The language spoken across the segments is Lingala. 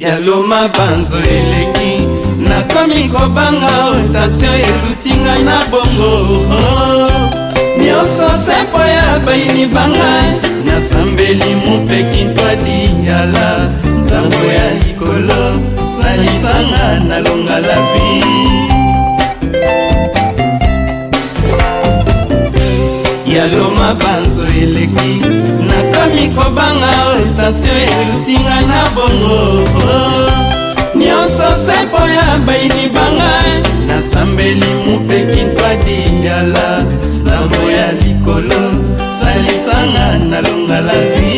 ya loma banzo eleki nakomi kobanga rotation eluti ngai na bongo oh, nyonso sepo ya bayini banga nasambeli mopeki mpadi yala nzambo ya likolo salisanga nalonga la vie ya loma banzo eleki nakomi kobanga retensio elutinga na bongo nyonso se mpo ya baini banga nasambeli mopeki ntwadi yala nzambo ya likolo salisanga nalonga la vi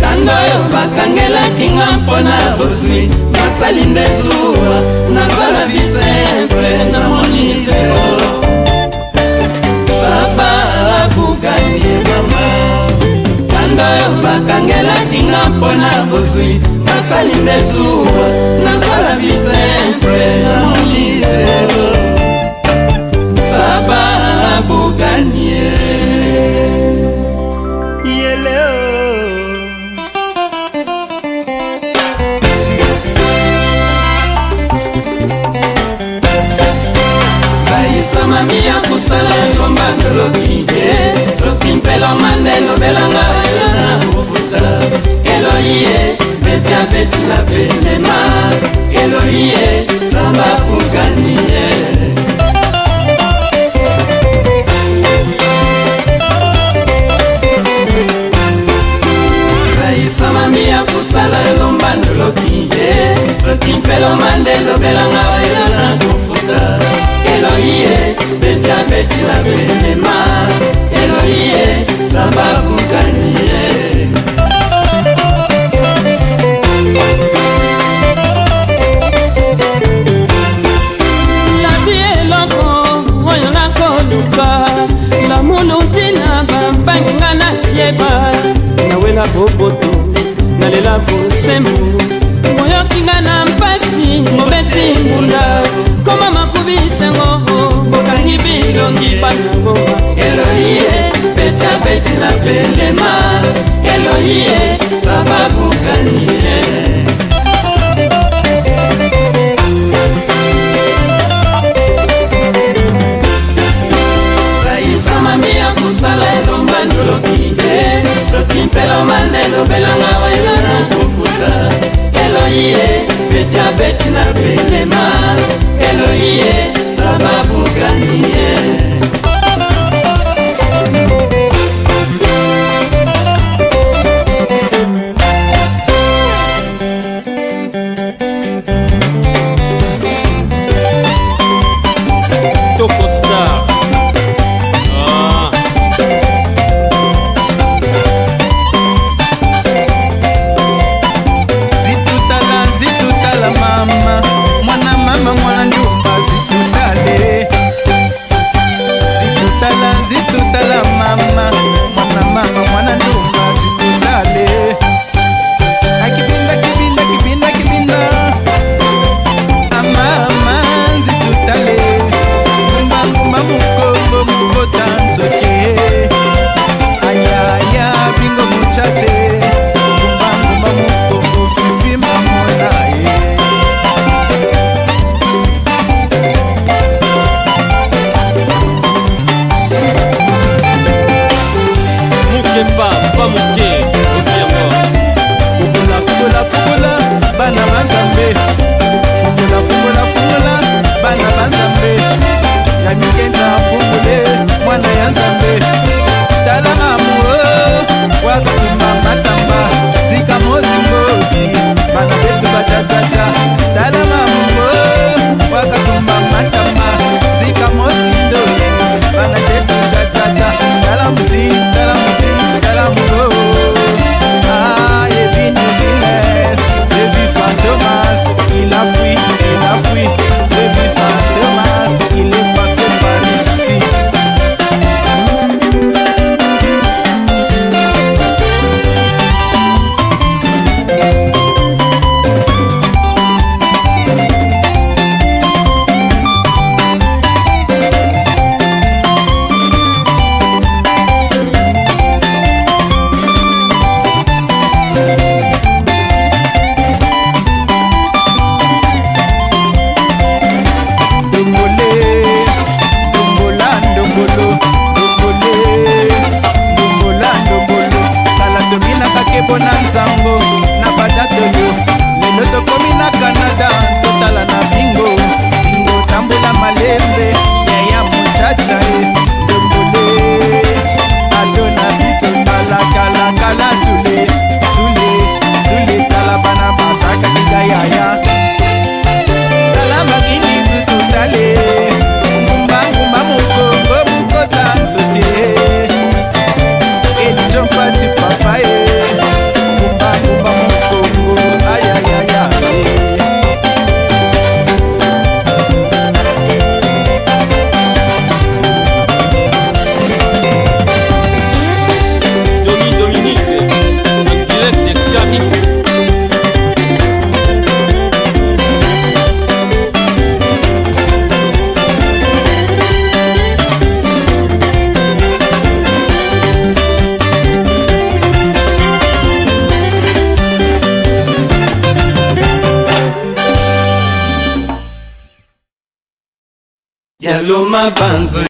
kando oyo bakangelaki nga mpona bozwi masali nde zuwa nazala bisempe na bakangelaki nga mpona bozwi basali nde zuwa nazala bisemple ya molise saba bokanie isamami ya kosala elomba noloki ye soki mpelo mande elobelanga eloie betiabeti na pelema eloie samba kunganie raisamami ya kosala elomba noloki ye soki mpelomande elobelanga eza na kofuta eloie betiabeti na pelema eloie samba kunganie koyeba nawela boboto nalela bosembu moyokinga na mpasi mobeti mbunda koma makubi sango bokangi bilongi banangoma eloie becabeti na pelema eloie sababukanie jabet na benema eloie mpepo na nzambo Hello, my bands.